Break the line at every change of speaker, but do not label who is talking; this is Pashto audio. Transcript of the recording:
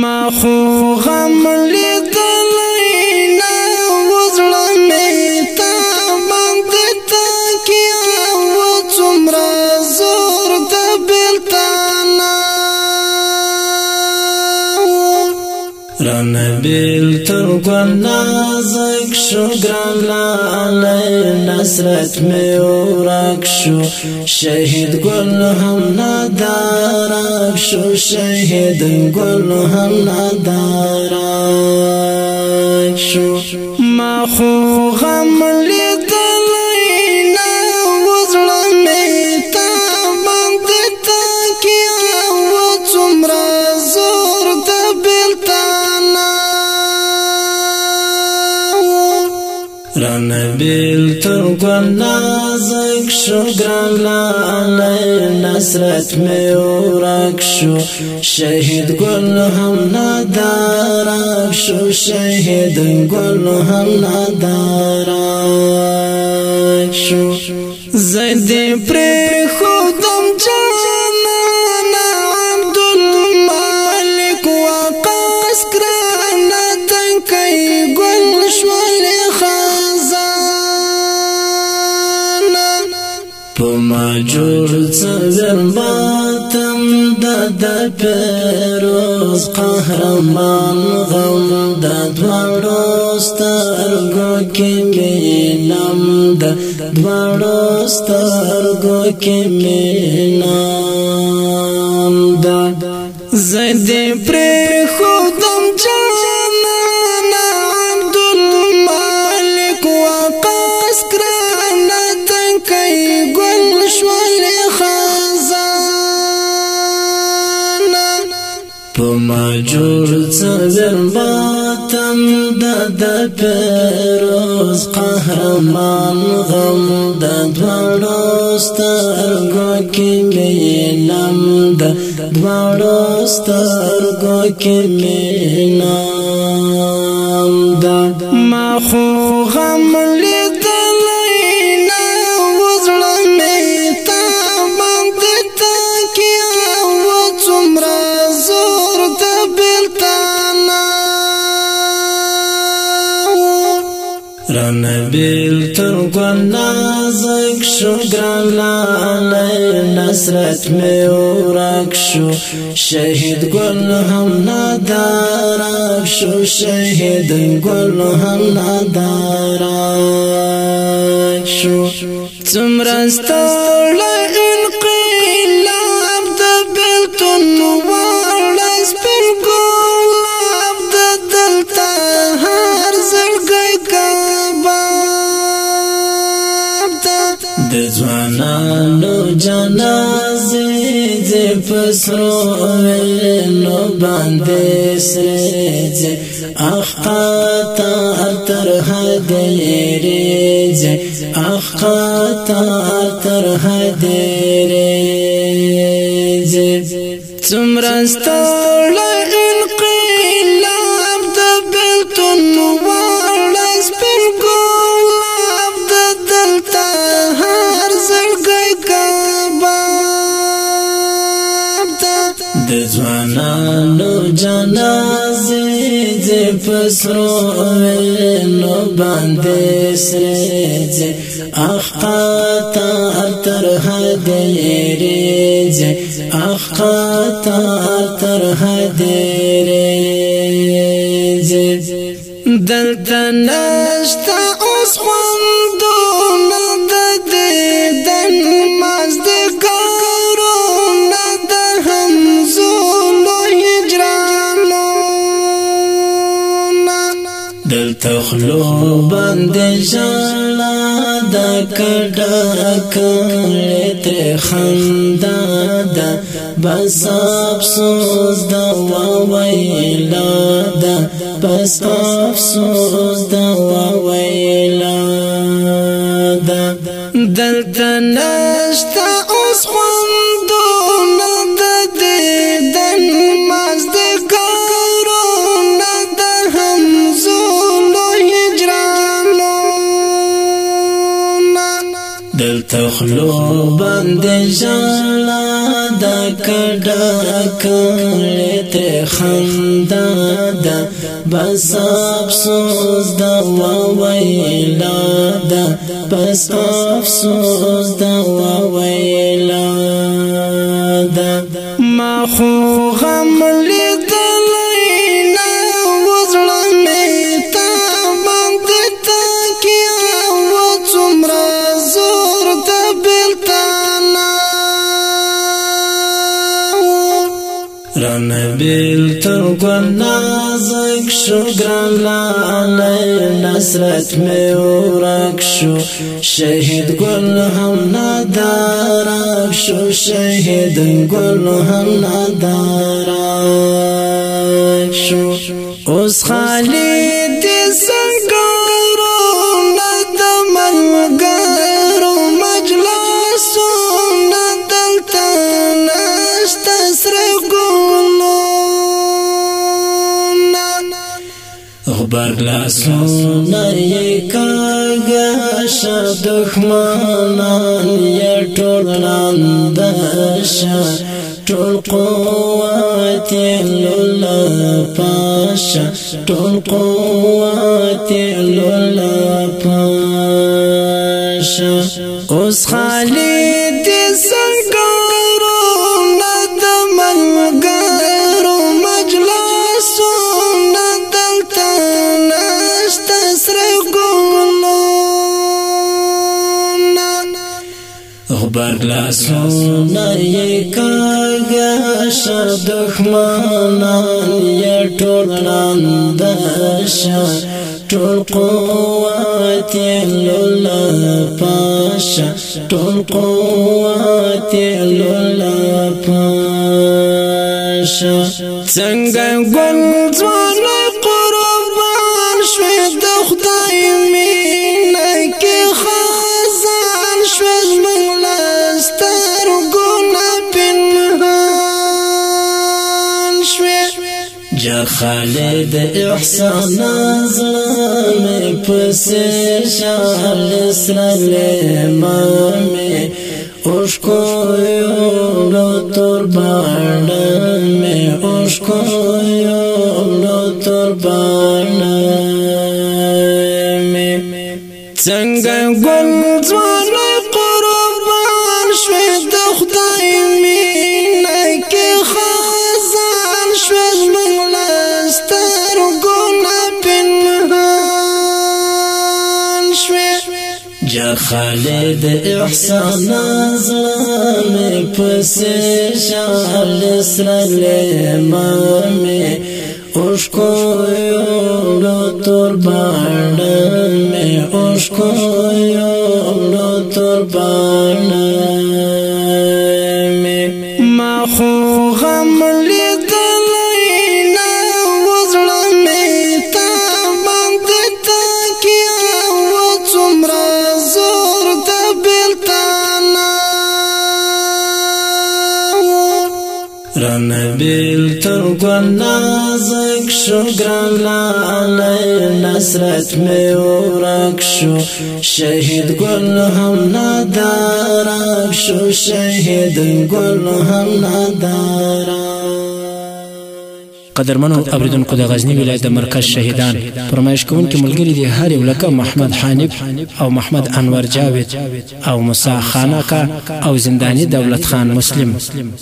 ما خو غم لري
نبیل تر گل نازک شو گرانا علی نصرت می ورک شو شهید گل هم ندارک شو شهید گل هم ندارک شو
ما خو غم لی
ګران بیل تر ګل نازک شو ګران لالای نصرت مې ورک شو شهید ګل هم نادار شو شهید ګل هم نادار
شو زید پر په ما جوړ
څنګه ماتم د د پیروز قهرمان غم د دوړو سترګو کې مینم د دوړو سترګو کې مینم د زه دې پما جور جوړ باتم داد پیروز قهرمان غم داد دوړو سترګو کې مې نام د دوړو سترګو کې مې نام د ما خو غم نبیل تر گنا زک شو گرانا علی نصرت می ورک شو شهید گل هم ندارک شو شهید گل هم
ندارک شو څومره ستړی
زوانانو جنازه دې پسرو نو باندې سره دې اخطا تر هدیرې دې اخطا تر هدیرې
دې څومره ستړي
لو جنازه دې پسرو نو باندې سره دې اخطا تر هديرې دې اخطا تر هديرې
دې دلته نشته اوس
تخلو باندې ژړا دا کډا کړې تر خندا دا بس افسوس دا وویلا دا بس افسوس دا وویلا
دا دلته نشته اوس
تخلو باندې ژړا دا کډا کړې ته خندا دا بس افسوس دا ویلا دا بس افسوس دا ویلا
دا ما خو غم لید تر گل
نازک شو گران لعنی نصرت می ورک شو شهید گل هم ندارک شو شهید گل هم ندارک
شو اوس خالی
برلاسو نری کاغا شا دخمانان یا ٹولان داشا ټول قوت لولا پاشا ټول قوت لولا
پاشا اوس خالد
لاسونه یې کاږه شه دښمنان یې ټول ړانده شه ټول قوت یې لوله پاشه ټول قوت یې لوله پاشه څنګه ګل
ځوانه
خالد احسان زلم پس شال سلم می اشکو یولو تر بانم می اشکو یولو تر بانم می
څنګه ګل ځوان
جا خالد احسان ازلام پس شال سلام می اشکو یولو تور بارن می اشکو یولو تور بارن رنبیل تر گنا زک شو گران لالی نصرت می ورک شو شهید گل هم ندارک شو شهید گل هم ندارک قدرمنو اوریدونکو د غزنی ولایت د مرکز شهیدان پرمایش کوم کې ملګری دي هر یو لکه محمد حانب او محمد انور جاوید او موسی خانقه او زندانی دولت خان مسلم